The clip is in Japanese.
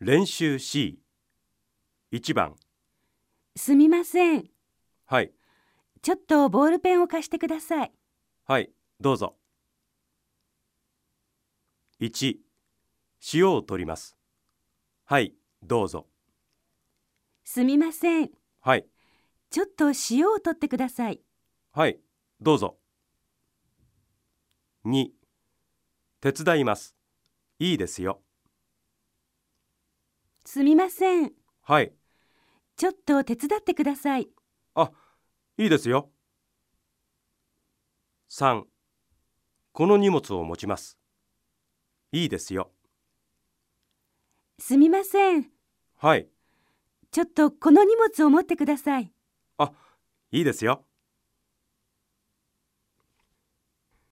練習 C1 番。すみません。はい。ちょっとボールペンを貸してください。はいどうぞ。1塩を取ります。はいどうぞ。すみません。はい。ちょっと塩を取ってください。はいどうぞ。2手伝います。いいですよすみません。はいちょっと手伝ってください。あいいですよ3この荷物を持ちますいいですよすみません。はいちょっとこの荷物を持ってください。いいですよ